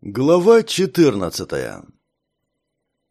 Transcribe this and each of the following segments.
Глава 14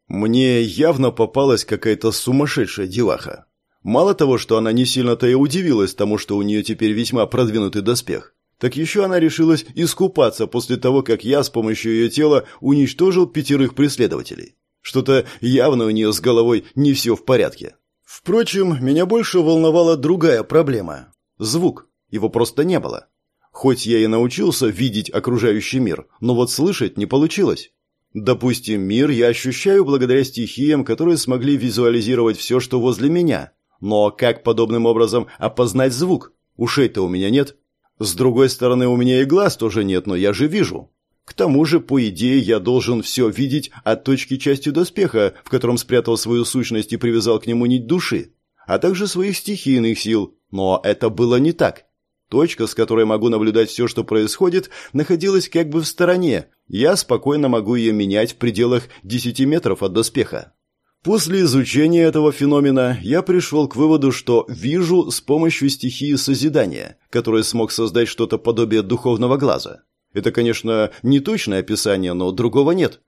Мне явно попалась какая-то сумасшедшая деваха. Мало того, что она не сильно-то и удивилась тому, что у нее теперь весьма продвинутый доспех, так еще она решилась искупаться после того, как я с помощью ее тела уничтожил пятерых преследователей. Что-то явно у нее с головой не все в порядке. Впрочем, меня больше волновала другая проблема. Звук. Его просто не было. Хоть я и научился видеть окружающий мир, но вот слышать не получилось. Допустим, мир я ощущаю благодаря стихиям, которые смогли визуализировать все, что возле меня. Но как подобным образом опознать звук? Ушей-то у меня нет. С другой стороны, у меня и глаз тоже нет, но я же вижу. К тому же, по идее, я должен все видеть от точки части доспеха, в котором спрятал свою сущность и привязал к нему нить души, а также своих стихийных сил. Но это было не так. Точка, с которой могу наблюдать все, что происходит, находилась как бы в стороне. Я спокойно могу ее менять в пределах 10 метров от доспеха. После изучения этого феномена я пришел к выводу, что вижу с помощью стихии созидания, которая смог создать что-то подобие духовного глаза. Это, конечно, не точное описание, но другого нет.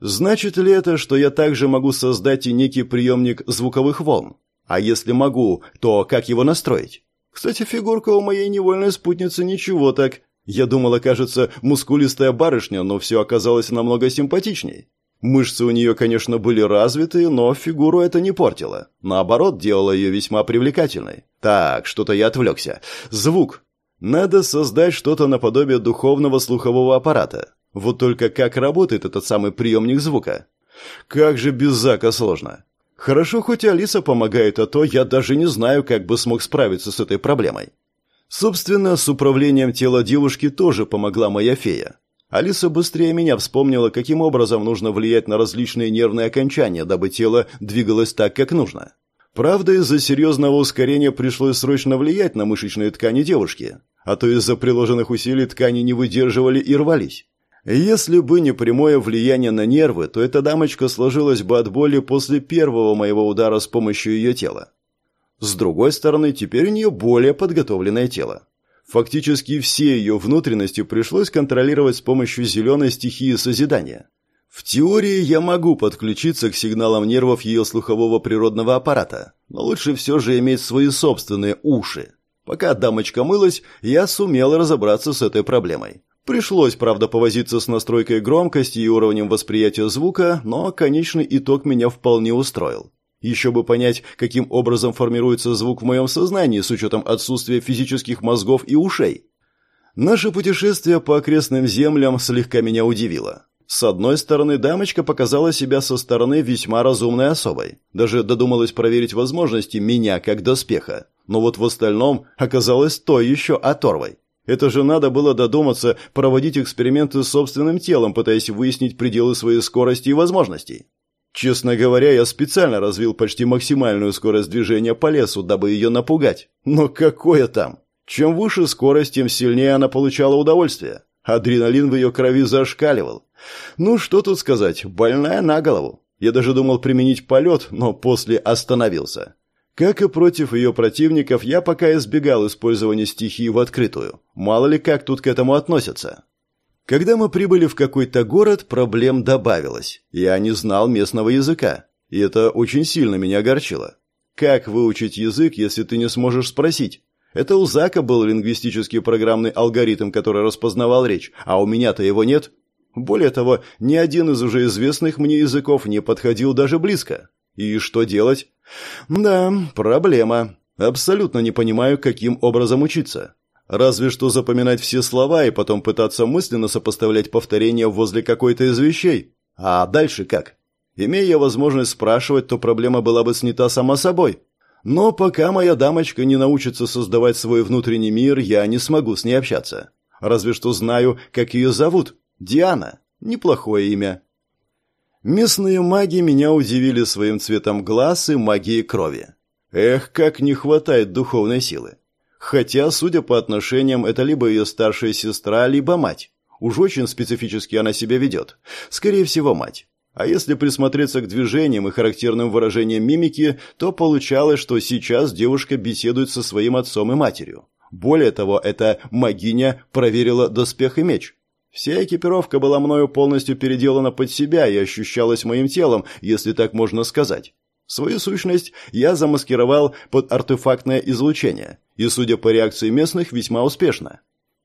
Значит ли это, что я также могу создать и некий приемник звуковых волн? А если могу, то как его настроить? Кстати, фигурка у моей невольной спутницы ничего так. Я думала, кажется, мускулистая барышня, но все оказалось намного симпатичней. Мышцы у нее, конечно, были развиты, но фигуру это не портило. Наоборот, делало ее весьма привлекательной. Так, что-то я отвлекся. Звук. Надо создать что-то наподобие духовного слухового аппарата. Вот только как работает этот самый приемник звука? Как же без Зака сложно. Хорошо, хоть Алиса помогает, а то я даже не знаю, как бы смог справиться с этой проблемой. Собственно, с управлением тела девушки тоже помогла моя фея. Алиса быстрее меня вспомнила, каким образом нужно влиять на различные нервные окончания, дабы тело двигалось так, как нужно. Правда, из-за серьезного ускорения пришлось срочно влиять на мышечные ткани девушки, а то из-за приложенных усилий ткани не выдерживали и рвались. Если бы не прямое влияние на нервы, то эта дамочка сложилась бы от боли после первого моего удара с помощью ее тела. С другой стороны, теперь у нее более подготовленное тело. Фактически все ее внутренности пришлось контролировать с помощью зеленой стихии созидания. В теории я могу подключиться к сигналам нервов ее слухового природного аппарата, но лучше все же иметь свои собственные уши. Пока дамочка мылась, я сумел разобраться с этой проблемой. Пришлось, правда, повозиться с настройкой громкости и уровнем восприятия звука, но конечный итог меня вполне устроил. Еще бы понять, каким образом формируется звук в моем сознании с учетом отсутствия физических мозгов и ушей. Наше путешествие по окрестным землям слегка меня удивило. С одной стороны, дамочка показала себя со стороны весьма разумной особой. Даже додумалась проверить возможности меня как доспеха. Но вот в остальном оказалось то еще оторвой. Это же надо было додуматься проводить эксперименты с собственным телом, пытаясь выяснить пределы своей скорости и возможностей. Честно говоря, я специально развил почти максимальную скорость движения по лесу, дабы ее напугать. Но какое там? Чем выше скорость, тем сильнее она получала удовольствие. Адреналин в ее крови зашкаливал. Ну, что тут сказать, больная на голову. Я даже думал применить полет, но после остановился. Как и против ее противников, я пока избегал использования стихии в открытую. Мало ли как тут к этому относятся. Когда мы прибыли в какой-то город, проблем добавилось. Я не знал местного языка, и это очень сильно меня огорчило. Как выучить язык, если ты не сможешь спросить? Это у Зака был лингвистический программный алгоритм, который распознавал речь, а у меня-то его нет. Более того, ни один из уже известных мне языков не подходил даже близко. И что делать? Да, проблема. Абсолютно не понимаю, каким образом учиться. Разве что запоминать все слова и потом пытаться мысленно сопоставлять повторения возле какой-то из вещей. А дальше как? Имея возможность спрашивать, то проблема была бы снята сама собой. Но пока моя дамочка не научится создавать свой внутренний мир, я не смогу с ней общаться. Разве что знаю, как ее зовут. Диана. Неплохое имя. Местные маги меня удивили своим цветом глаз и магией крови. Эх, как не хватает духовной силы. Хотя, судя по отношениям, это либо ее старшая сестра, либо мать. Уж очень специфически она себя ведет. Скорее всего, мать. А если присмотреться к движениям и характерным выражениям мимики, то получалось, что сейчас девушка беседует со своим отцом и матерью. Более того, эта магиня проверила доспех и меч. Вся экипировка была мною полностью переделана под себя и ощущалась моим телом, если так можно сказать. Свою сущность я замаскировал под артефактное излучение, и, судя по реакции местных, весьма успешно.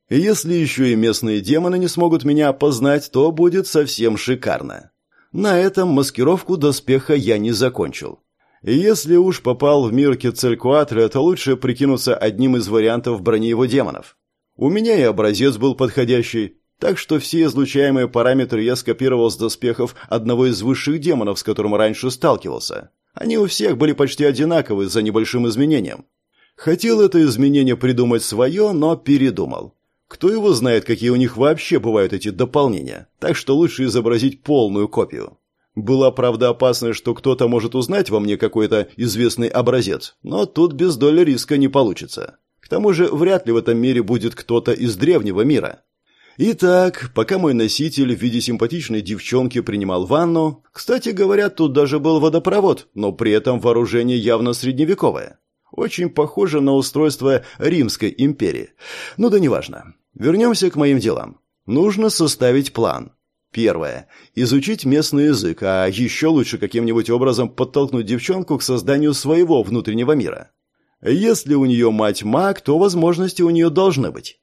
Если еще и местные демоны не смогут меня опознать, то будет совсем шикарно. На этом маскировку доспеха я не закончил. если уж попал в мир Кецалькуатля, то лучше прикинуться одним из вариантов брони его демонов. У меня и образец был подходящий, так что все излучаемые параметры я скопировал с доспехов одного из высших демонов, с которым раньше сталкивался. Они у всех были почти одинаковы за небольшим изменением. Хотел это изменение придумать свое, но передумал. Кто его знает, какие у них вообще бывают эти дополнения, так что лучше изобразить полную копию. Была, правда, опасность, что кто-то может узнать во мне какой-то известный образец, но тут без доли риска не получится. К тому же, вряд ли в этом мире будет кто-то из древнего мира. Итак, пока мой носитель в виде симпатичной девчонки принимал ванну, кстати говоря, тут даже был водопровод, но при этом вооружение явно средневековое. Очень похоже на устройство Римской империи. Ну да неважно. Вернемся к моим делам. Нужно составить план. Первое. Изучить местный язык, а еще лучше каким-нибудь образом подтолкнуть девчонку к созданию своего внутреннего мира. Если у нее мать маг, то возможности у нее должны быть.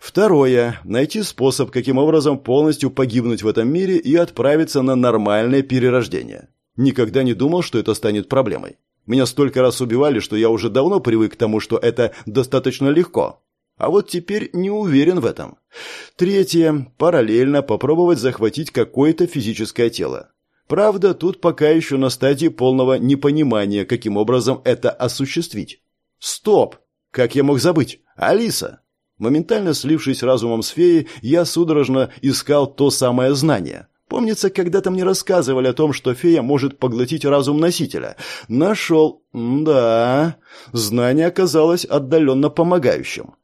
Второе. Найти способ, каким образом полностью погибнуть в этом мире и отправиться на нормальное перерождение. Никогда не думал, что это станет проблемой. Меня столько раз убивали, что я уже давно привык к тому, что это достаточно легко. А вот теперь не уверен в этом. Третье. Параллельно попробовать захватить какое-то физическое тело. Правда, тут пока еще на стадии полного непонимания, каким образом это осуществить. Стоп! Как я мог забыть? Алиса! Моментально слившись разумом с феей, я судорожно искал то самое знание. Помнится, когда-то мне рассказывали о том, что фея может поглотить разум носителя. Нашел. Да, знание оказалось отдаленно помогающим.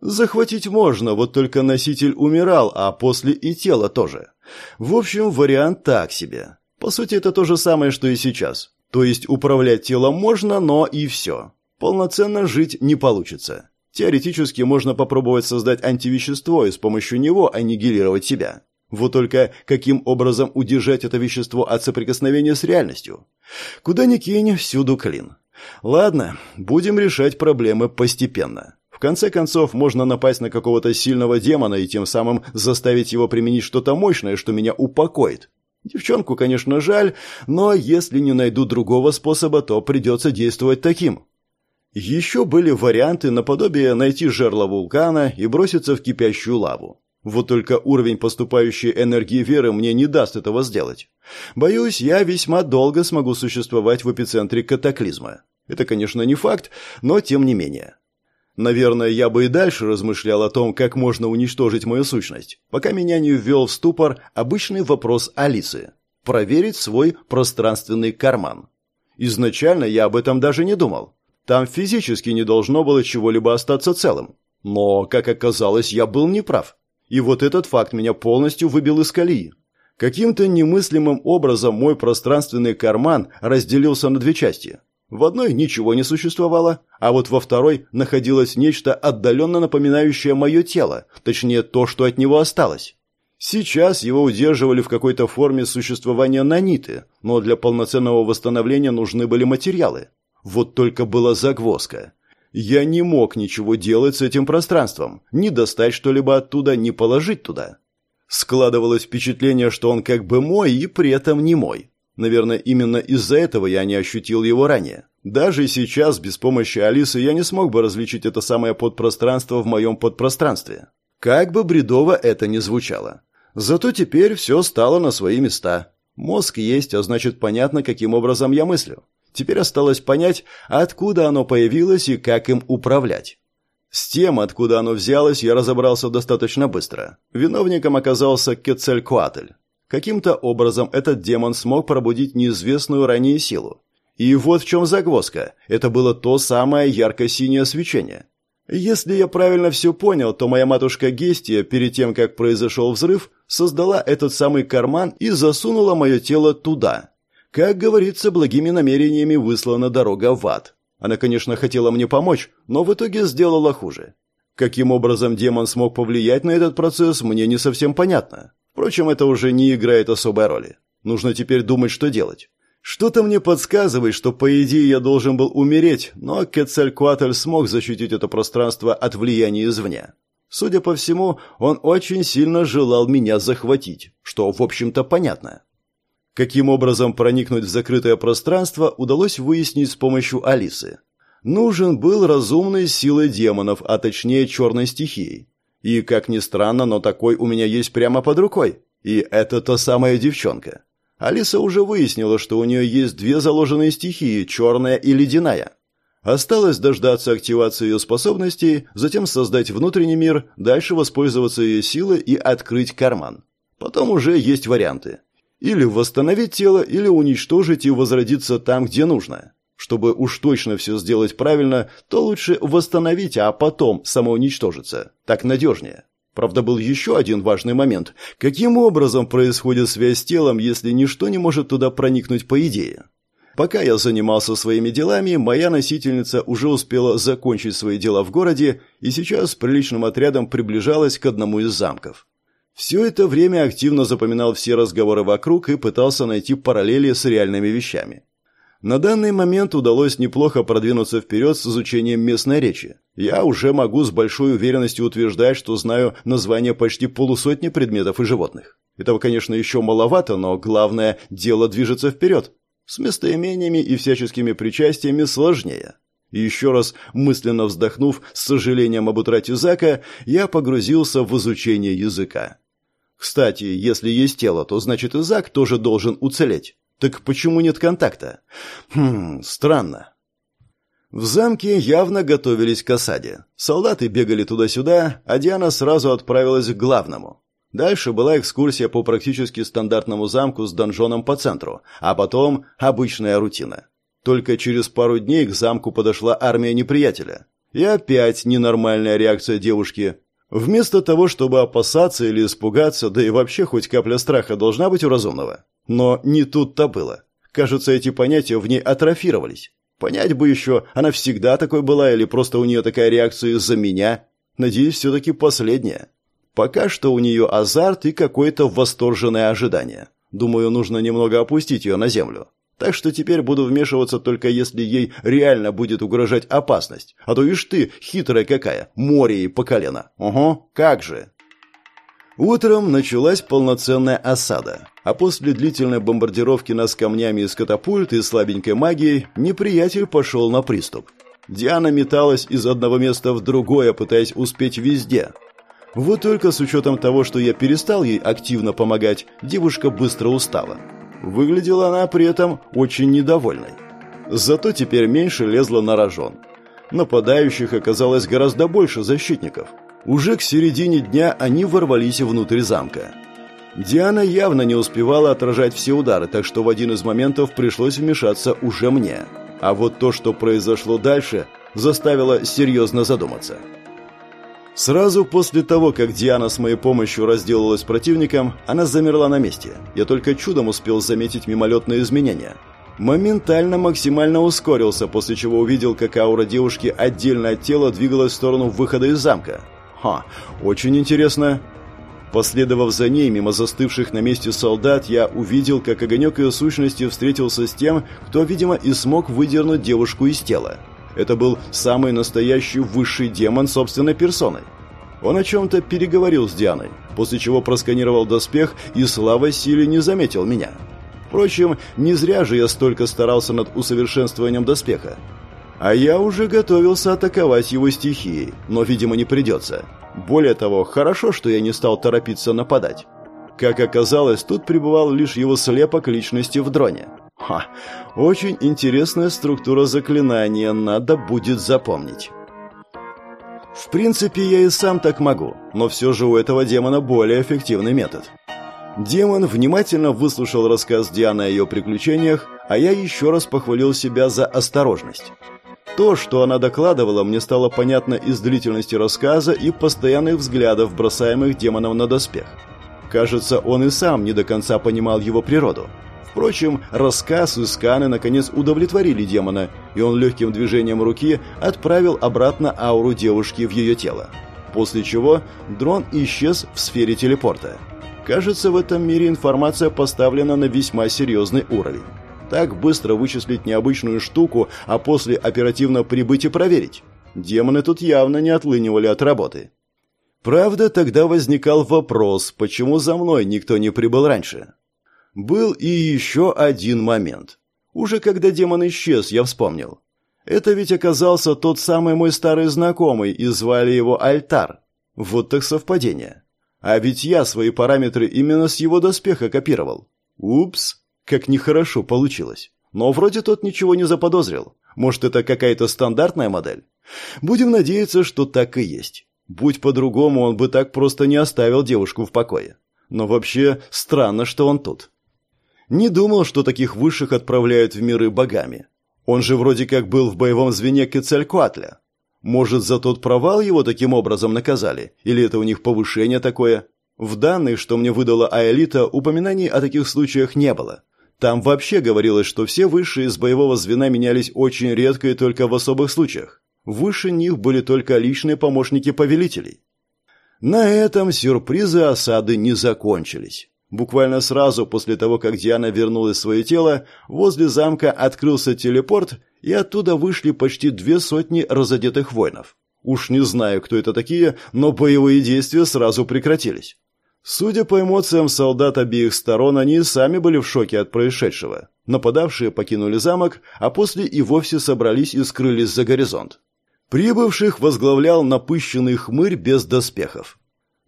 Захватить можно, вот только носитель умирал, а после и тело тоже. В общем, вариант так себе. По сути, это то же самое, что и сейчас. То есть управлять телом можно, но и все. Полноценно жить не получится. Теоретически можно попробовать создать антивещество и с помощью него аннигилировать себя. Вот только каким образом удержать это вещество от соприкосновения с реальностью? Куда ни кинь, всюду клин. Ладно, будем решать проблемы постепенно. В конце концов, можно напасть на какого-то сильного демона и тем самым заставить его применить что-то мощное, что меня упокоит. Девчонку, конечно, жаль, но если не найду другого способа, то придется действовать таким. Еще были варианты наподобие найти жерло вулкана и броситься в кипящую лаву. Вот только уровень поступающей энергии веры мне не даст этого сделать. Боюсь, я весьма долго смогу существовать в эпицентре катаклизма. Это, конечно, не факт, но тем не менее. Наверное, я бы и дальше размышлял о том, как можно уничтожить мою сущность, пока меня не ввел в ступор обычный вопрос Алисы. Проверить свой пространственный карман. Изначально я об этом даже не думал. Там физически не должно было чего-либо остаться целым. Но, как оказалось, я был неправ. И вот этот факт меня полностью выбил из колеи. Каким-то немыслимым образом мой пространственный карман разделился на две части. В одной ничего не существовало, а вот во второй находилось нечто отдаленно напоминающее мое тело, точнее то, что от него осталось. Сейчас его удерживали в какой-то форме существования наниты, но для полноценного восстановления нужны были материалы. Вот только была загвоздка. Я не мог ничего делать с этим пространством, ни достать что-либо оттуда, ни положить туда. Складывалось впечатление, что он как бы мой и при этом не мой. Наверное, именно из-за этого я не ощутил его ранее. Даже сейчас, без помощи Алисы, я не смог бы различить это самое подпространство в моем подпространстве. Как бы бредово это ни звучало. Зато теперь все стало на свои места. Мозг есть, а значит понятно, каким образом я мыслю. Теперь осталось понять, откуда оно появилось и как им управлять. С тем, откуда оно взялось, я разобрался достаточно быстро. Виновником оказался Кецелькуатль. Каким-то образом этот демон смог пробудить неизвестную ранее силу. И вот в чем загвоздка. Это было то самое ярко-синее свечение. Если я правильно все понял, то моя матушка Гестия, перед тем, как произошел взрыв, создала этот самый карман и засунула мое тело туда, как говорится, благими намерениями выслана дорога в ад. Она, конечно, хотела мне помочь, но в итоге сделала хуже. Каким образом демон смог повлиять на этот процесс, мне не совсем понятно. Впрочем, это уже не играет особой роли. Нужно теперь думать, что делать. Что-то мне подсказывает, что по идее я должен был умереть, но Кецалькуатль смог защитить это пространство от влияния извне. Судя по всему, он очень сильно желал меня захватить, что, в общем-то, понятно. Каким образом проникнуть в закрытое пространство, удалось выяснить с помощью Алисы. Нужен был разумный силой демонов, а точнее черной стихией. И, как ни странно, но такой у меня есть прямо под рукой. И это та самая девчонка. Алиса уже выяснила, что у нее есть две заложенные стихии – черная и ледяная. Осталось дождаться активации ее способностей, затем создать внутренний мир, дальше воспользоваться ее силой и открыть карман. Потом уже есть варианты. Или восстановить тело, или уничтожить и возродиться там, где нужно. Чтобы уж точно все сделать правильно, то лучше восстановить, а потом самоуничтожиться. Так надежнее. Правда, был еще один важный момент. Каким образом происходит связь с телом, если ничто не может туда проникнуть по идее? Пока я занимался своими делами, моя носительница уже успела закончить свои дела в городе и сейчас с приличным отрядом приближалась к одному из замков. Все это время активно запоминал все разговоры вокруг и пытался найти параллели с реальными вещами. На данный момент удалось неплохо продвинуться вперед с изучением местной речи. Я уже могу с большой уверенностью утверждать, что знаю название почти полусотни предметов и животных. Этого, конечно, еще маловато, но главное, дело движется вперед. С местоимениями и всяческими причастиями сложнее. Еще раз, мысленно вздохнув с сожалением об утрате Зака, я погрузился в изучение языка. Кстати, если есть тело, то значит и Зак тоже должен уцелеть. Так почему нет контакта? Хм, странно. В замке явно готовились к осаде. Солдаты бегали туда-сюда, а Диана сразу отправилась к главному. Дальше была экскурсия по практически стандартному замку с донжоном по центру, а потом обычная рутина. Только через пару дней к замку подошла армия неприятеля. И опять ненормальная реакция девушки. Вместо того, чтобы опасаться или испугаться, да и вообще хоть капля страха должна быть у разумного. Но не тут-то было. Кажется, эти понятия в ней атрофировались. Понять бы еще, она всегда такой была или просто у нее такая реакция из-за меня. Надеюсь, все-таки последняя. Пока что у нее азарт и какое-то восторженное ожидание. Думаю, нужно немного опустить ее на землю. Так что теперь буду вмешиваться только если ей реально будет угрожать опасность. А то ишь ты, хитрая какая, море ей по колено. Ого, как же. Утром началась полноценная осада, а после длительной бомбардировки нас камнями из катапульт и слабенькой магией неприятель пошел на приступ. Диана металась из одного места в другое, пытаясь успеть везде. Вот только с учетом того, что я перестал ей активно помогать, девушка быстро устала. Выглядела она при этом очень недовольной. Зато теперь меньше лезла на рожон. Нападающих оказалось гораздо больше защитников – уже к середине дня они ворвались внутрь замка. Диана явно не успевала отражать все удары, так что в один из моментов пришлось вмешаться уже мне. А вот то, что произошло дальше, заставило серьезно задуматься. Сразу после того, как Диана с моей помощью разделалась с противником, она замерла на месте. Я только чудом успел заметить мимолетные изменения. Моментально максимально ускорился, после чего увидел, как аура девушки отдельно от тела двигалась в сторону выхода из замка. Ха, очень интересно. Последовав за ней, мимо застывших на месте солдат, я увидел, как огонек ее сущности встретился с тем, кто, видимо, и смог выдернуть девушку из тела. Это был самый настоящий высший демон собственной персоной. Он о чем-то переговорил с Дианой, после чего просканировал доспех и слава силе не заметил меня. Впрочем, не зря же я столько старался над усовершенствованием доспеха. А я уже готовился атаковать его стихией, но, видимо, не придется. Более того, хорошо, что я не стал торопиться нападать. Как оказалось, тут пребывал лишь его слепок личности в дроне. Ха, очень интересная структура заклинания, надо будет запомнить. В принципе, я и сам так могу, но все же у этого демона более эффективный метод. Демон внимательно выслушал рассказ Дианы о ее приключениях, а я еще раз похвалил себя за осторожность. То, что она докладывала, мне стало понятно из длительности рассказа и постоянных взглядов, бросаемых демоном на доспех. Кажется, он и сам не до конца понимал его природу. Впрочем, рассказ и сканы наконец удовлетворили демона, и он легким движением руки отправил обратно ауру девушки в ее тело. После чего дрон исчез в сфере телепорта. Кажется, в этом мире информация поставлена на весьма серьезный уровень. Так быстро вычислить необычную штуку, а после оперативно прибыть и проверить. Демоны тут явно не отлынивали от работы. Правда, тогда возникал вопрос, почему за мной никто не прибыл раньше. Был и еще один момент. Уже когда демон исчез, я вспомнил. Это ведь оказался тот самый мой старый знакомый, и звали его Альтар. Вот так совпадение. А ведь я свои параметры именно с его доспеха копировал. Упс, как нехорошо получилось. Но вроде тот ничего не заподозрил. Может, это какая-то стандартная модель? Будем надеяться, что так и есть. Будь по-другому, он бы так просто не оставил девушку в покое. Но вообще странно, что он тут. Не думал, что таких высших отправляют в миры богами. Он же вроде как был в боевом звене Кецалькуатля. Может, за тот провал его таким образом наказали? Или это у них повышение такое? В данных, что мне выдала Аэлита, упоминаний о таких случаях не было. Там вообще говорилось, что все высшие из боевого звена менялись очень редко и только в особых случаях. Выше них были только личные помощники повелителей. На этом сюрпризы осады не закончились. Буквально сразу после того, как Диана вернулась в свое тело, возле замка открылся телепорт, и оттуда вышли почти две сотни разодетых воинов. Уж не знаю, кто это такие, но боевые действия сразу прекратились. Судя по эмоциям солдат обеих сторон, они сами были в шоке от происшедшего. Нападавшие покинули замок, а после и вовсе собрались и скрылись за горизонт. Прибывших возглавлял напыщенный хмырь без доспехов.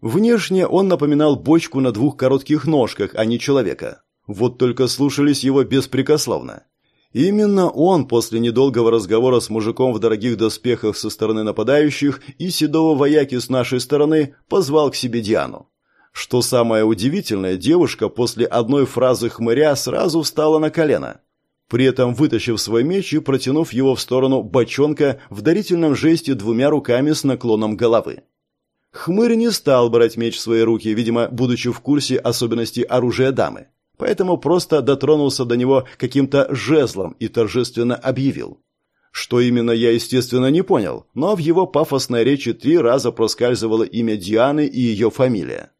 Внешне он напоминал бочку на двух коротких ножках, а не человека. Вот только слушались его беспрекословно. Именно он после недолгого разговора с мужиком в дорогих доспехах со стороны нападающих и седого вояки с нашей стороны позвал к себе Диану. Что самое удивительное, девушка после одной фразы хмыря сразу встала на колено. При этом вытащив свой меч и протянув его в сторону бочонка в дарительном жесте двумя руками с наклоном головы. Хмырь не стал брать меч в свои руки, видимо, будучи в курсе особенностей оружия дамы. Поэтому просто дотронулся до него каким-то жезлом и торжественно объявил. Что именно, я, естественно, не понял, но в его пафосной речи три раза проскальзывало имя Дианы и ее фамилия.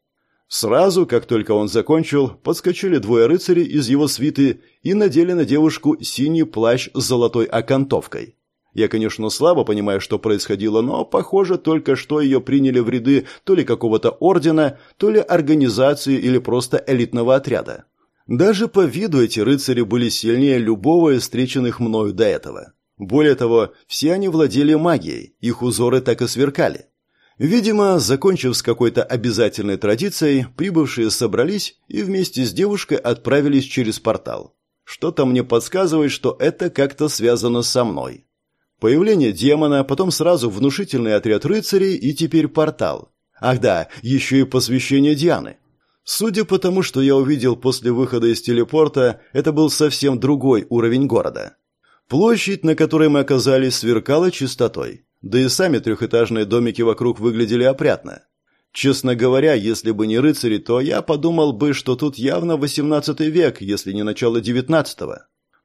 Сразу, как только он закончил, подскочили двое рыцарей из его свиты и надели на девушку синий плащ с золотой окантовкой. Я, конечно, слабо понимаю, что происходило, но, похоже, только что ее приняли в ряды то ли какого-то ордена, то ли организации или просто элитного отряда. Даже по виду эти рыцари были сильнее любого из встреченных мною до этого. Более того, все они владели магией, их узоры так и сверкали. Видимо, закончив с какой-то обязательной традицией, прибывшие собрались и вместе с девушкой отправились через портал. Что-то мне подсказывает, что это как-то связано со мной. Появление демона, потом сразу внушительный отряд рыцарей и теперь портал. Ах да, еще и посвящение Дианы. Судя по тому, что я увидел после выхода из телепорта, это был совсем другой уровень города. Площадь, на которой мы оказались, сверкала чистотой. Да и сами трехэтажные домики вокруг выглядели опрятно. Честно говоря, если бы не рыцари, то я подумал бы, что тут явно 18 век, если не начало 19 -го.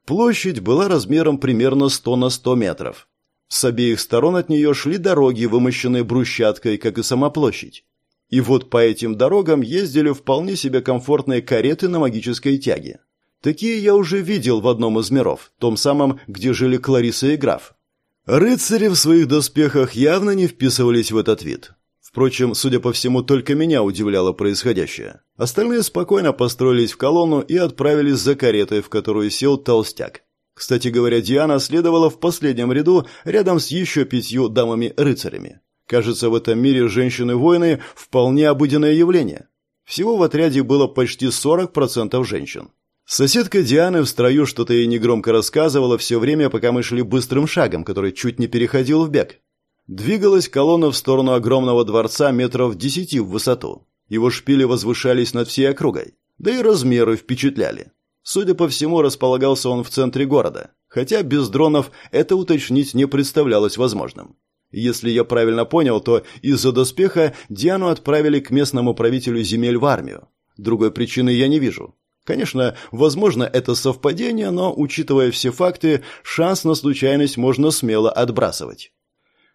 Площадь была размером примерно 100 на 100 метров. С обеих сторон от нее шли дороги, вымощенные брусчаткой, как и сама площадь. И вот по этим дорогам ездили вполне себе комфортные кареты на магической тяге. Такие я уже видел в одном из миров, том самом, где жили Клариса и граф. Рыцари в своих доспехах явно не вписывались в этот вид. Впрочем, судя по всему, только меня удивляло происходящее. Остальные спокойно построились в колонну и отправились за каретой, в которую сел толстяк. Кстати говоря, Диана следовала в последнем ряду рядом с еще пятью дамами-рыцарями. Кажется, в этом мире женщины-воины – вполне обыденное явление. Всего в отряде было почти 40% женщин. Соседка Дианы в строю что-то ей негромко рассказывала все время, пока мы шли быстрым шагом, который чуть не переходил в бег. Двигалась колонна в сторону огромного дворца метров десяти в высоту. Его шпили возвышались над всей округой. Да и размеры впечатляли. Судя по всему, располагался он в центре города. Хотя без дронов это уточнить не представлялось возможным. Если я правильно понял, то из-за доспеха Диану отправили к местному правителю земель в армию. Другой причины я не вижу. Конечно, возможно, это совпадение, но, учитывая все факты, шанс на случайность можно смело отбрасывать.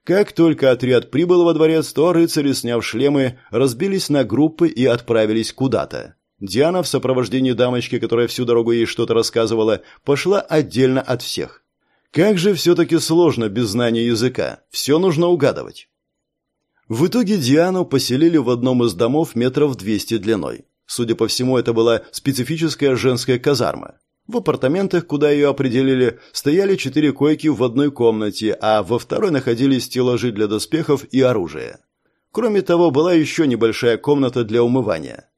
Как только отряд прибыл во дворец, то рыцари, сняв шлемы, разбились на группы и отправились куда-то. Диана в сопровождении дамочки, которая всю дорогу ей что-то рассказывала, пошла отдельно от всех. Как же все-таки сложно без знания языка, все нужно угадывать. В итоге Диану поселили в одном из домов метров 200 длиной. Судя по всему, это была специфическая женская казарма. В апартаментах, куда ее определили, стояли четыре койки в одной комнате, а во второй находились стеллажи для доспехов и оружия. Кроме того, была еще небольшая комната для умывания.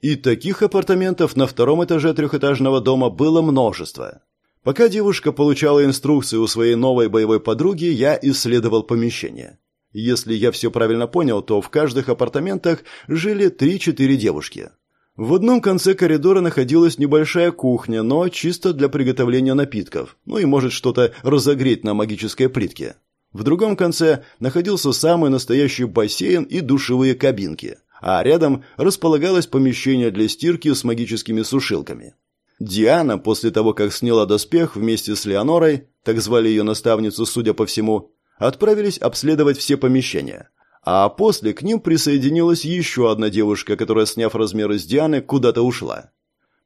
И таких апартаментов на втором этаже трехэтажного дома было множество. Пока девушка получала инструкции у своей новой боевой подруги, я исследовал помещение. Если я все правильно понял, то в каждых апартаментах жили 3-4 девушки. В одном конце коридора находилась небольшая кухня, но чисто для приготовления напитков, ну и может что-то разогреть на магической плитке. В другом конце находился самый настоящий бассейн и душевые кабинки, а рядом располагалось помещение для стирки с магическими сушилками. Диана, после того, как сняла доспех вместе с Леонорой, так звали ее наставницу, судя по всему, отправились обследовать все помещения. А после к ним присоединилась еще одна девушка, которая, сняв размеры с Дианы, куда-то ушла.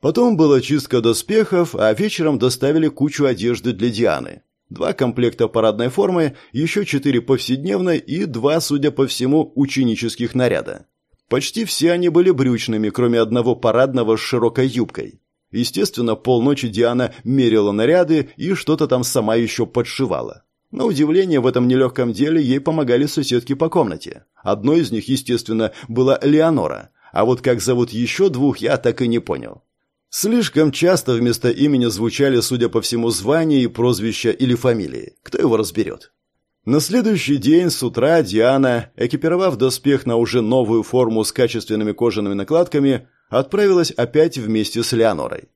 Потом была чистка доспехов, а вечером доставили кучу одежды для Дианы. Два комплекта парадной формы, еще четыре повседневной и два, судя по всему, ученических наряда. Почти все они были брючными, кроме одного парадного с широкой юбкой. Естественно, полночи Диана мерила наряды и что-то там сама еще подшивала. На удивление, в этом нелегком деле ей помогали соседки по комнате. Одной из них, естественно, была Леонора, а вот как зовут еще двух, я так и не понял. Слишком часто вместо имени звучали, судя по всему, звания и прозвища или фамилии. Кто его разберет? На следующий день с утра Диана, экипировав доспех на уже новую форму с качественными кожаными накладками, отправилась опять вместе с Леонорой.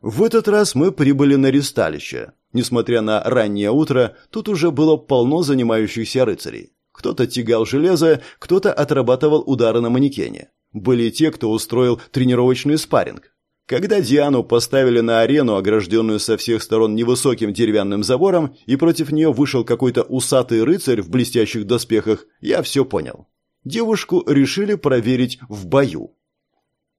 В этот раз мы прибыли на ристалище. Несмотря на раннее утро, тут уже было полно занимающихся рыцарей. Кто-то тягал железо, кто-то отрабатывал удары на манекене. Были те, кто устроил тренировочный спарринг. Когда Диану поставили на арену, огражденную со всех сторон невысоким деревянным забором, и против нее вышел какой-то усатый рыцарь в блестящих доспехах, я все понял. Девушку решили проверить в бою.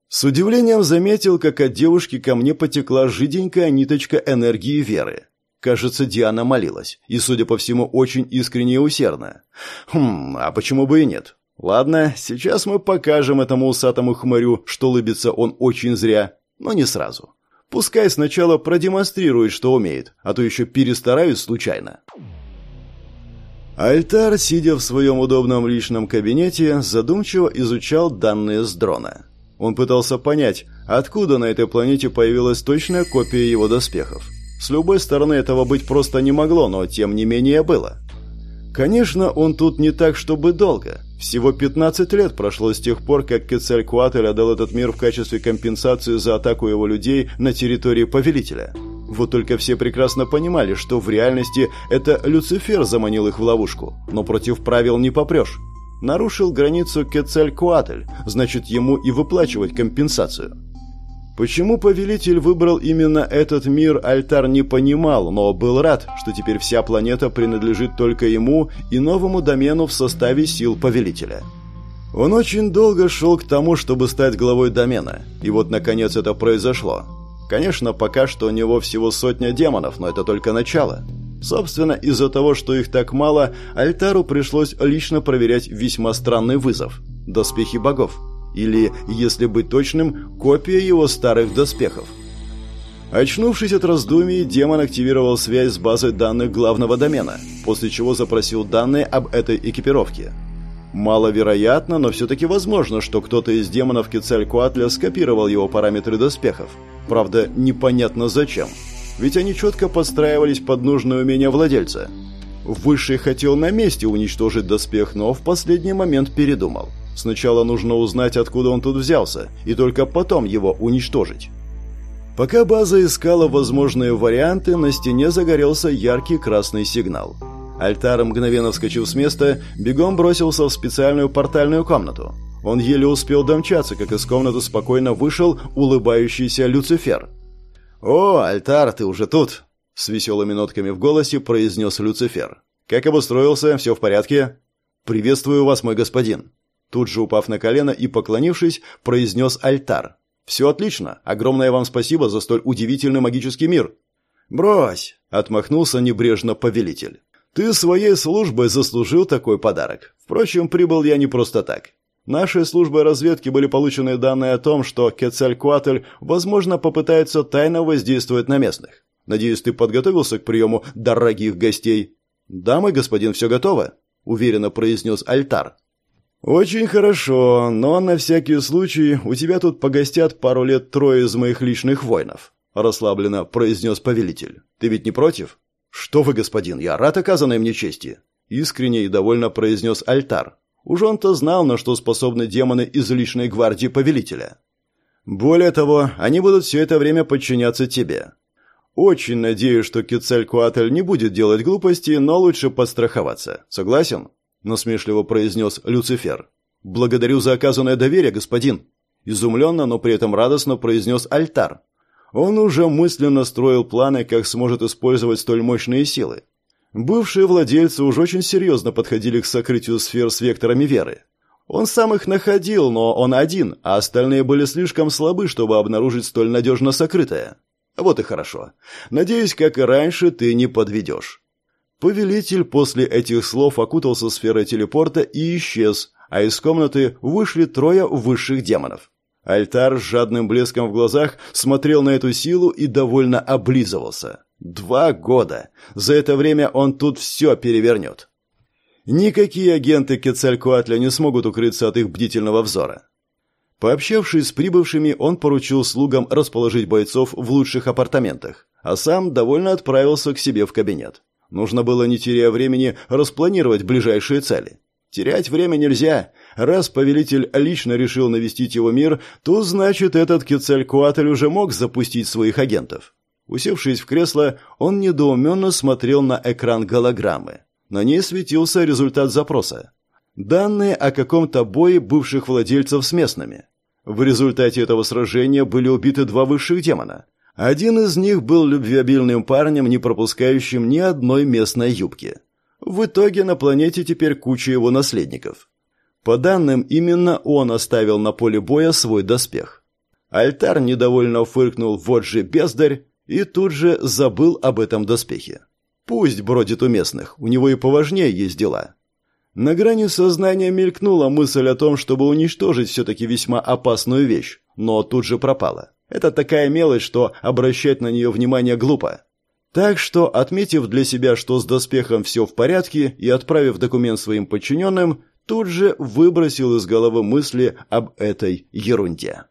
С удивлением заметил, как от девушки ко мне потекла жиденькая ниточка энергии веры. Кажется, Диана молилась, и, судя по всему, очень искренне и усердно. Хм, а почему бы и нет? Ладно, сейчас мы покажем этому усатому хмырю, что улыбится он очень зря, но не сразу. Пускай сначала продемонстрирует, что умеет, а то еще перестараюсь случайно. Альтар, сидя в своем удобном личном кабинете, задумчиво изучал данные с дрона. Он пытался понять, откуда на этой планете появилась точная копия его доспехов. С любой стороны этого быть просто не могло, но тем не менее было. Конечно, он тут не так, чтобы долго. Всего 15 лет прошло с тех пор, как Кецалькуатль отдал этот мир в качестве компенсации за атаку его людей на территории Повелителя. Вот только все прекрасно понимали, что в реальности это Люцифер заманил их в ловушку, но против правил не попрешь. Нарушил границу Кецалькуатль, значит ему и выплачивать компенсацию. Почему повелитель выбрал именно этот мир, Альтар не понимал, но был рад, что теперь вся планета принадлежит только ему и новому домену в составе сил повелителя. Он очень долго шел к тому, чтобы стать главой домена, и вот наконец это произошло. Конечно, пока что у него всего сотня демонов, но это только начало. Собственно, из-за того, что их так мало, Альтару пришлось лично проверять весьма странный вызов – доспехи богов. Или, если быть точным, копия его старых доспехов. Очнувшись от раздумий, демон активировал связь с базой данных главного домена, после чего запросил данные об этой экипировке. Маловероятно, но все-таки возможно, что кто-то из демонов Кецалькуатля скопировал его параметры доспехов. Правда, непонятно зачем. Ведь они четко подстраивались под нужное умение владельца. Высший хотел на месте уничтожить доспех, но в последний момент передумал. Сначала нужно узнать, откуда он тут взялся, и только потом его уничтожить. Пока база искала возможные варианты, на стене загорелся яркий красный сигнал. Альтар, мгновенно вскочив с места, бегом бросился в специальную портальную комнату. Он еле успел домчаться, как из комнаты спокойно вышел улыбающийся Люцифер. «О, Альтар, ты уже тут!» С веселыми нотками в голосе произнес Люцифер. «Как обустроился? Все в порядке?» «Приветствую вас, мой господин!» Тут же упав на колено и поклонившись, произнес Альтар. «Все отлично. Огромное вам спасибо за столь удивительный магический мир». «Брось!» — отмахнулся небрежно повелитель. «Ты своей службой заслужил такой подарок. Впрочем, прибыл я не просто так. Нашей службой разведки были получены данные о том, что Кецалькуатль, возможно, попытается тайно воздействовать на местных. Надеюсь, ты подготовился к приему дорогих гостей?» «Да, мой господин, все готово», — уверенно произнес Альтар. «Очень хорошо, но на всякий случай у тебя тут погостят пару лет трое из моих личных воинов», — расслабленно произнес повелитель. «Ты ведь не против?» «Что вы, господин, я рад оказанной мне чести», — искренне и довольно произнес Альтар. Уж он-то знал, на что способны демоны из личной гвардии повелителя. «Более того, они будут все это время подчиняться тебе. Очень надеюсь, что Кецалькуатль не будет делать глупости, но лучше подстраховаться. Согласен?» Насмешливо произнес Люцифер. «Благодарю за оказанное доверие, господин!» Изумленно, но при этом радостно произнес Альтар. Он уже мысленно строил планы, как сможет использовать столь мощные силы. Бывшие владельцы уже очень серьезно подходили к сокрытию сфер с векторами веры. Он сам их находил, но он один, а остальные были слишком слабы, чтобы обнаружить столь надежно сокрытое. Вот и хорошо. Надеюсь, как и раньше, ты не подведешь. Повелитель после этих слов окутался сферой телепорта и исчез, а из комнаты вышли трое высших демонов. Альтар с жадным блеском в глазах смотрел на эту силу и довольно облизывался. Два года. За это время он тут все перевернет. Никакие агенты Кецалькуатля не смогут укрыться от их бдительного взора. Пообщавшись с прибывшими, он поручил слугам расположить бойцов в лучших апартаментах, а сам довольно отправился к себе в кабинет. Нужно было, не теряя времени, распланировать ближайшие цели. Терять время нельзя. Раз повелитель лично решил навестить его мир, то значит этот Кецалькуатль уже мог запустить своих агентов. Усевшись в кресло, он недоуменно смотрел на экран голограммы. На ней светился результат запроса. Данные о каком-то бое бывших владельцев с местными. В результате этого сражения были убиты два высших демона. Один из них был любвеобильным парнем, не пропускающим ни одной местной юбки. В итоге на планете теперь куча его наследников. По данным, именно он оставил на поле боя свой доспех. Альтар недовольно фыркнул «Вот же бездарь!» и тут же забыл об этом доспехе. Пусть бродит у местных, у него и поважнее есть дела. На грани сознания мелькнула мысль о том, чтобы уничтожить все-таки весьма опасную вещь, но тут же пропала. Это такая мелочь, что обращать на нее внимание глупо. Так что, отметив для себя, что с доспехом все в порядке, и отправив документ своим подчиненным, тут же выбросил из головы мысли об этой ерунде.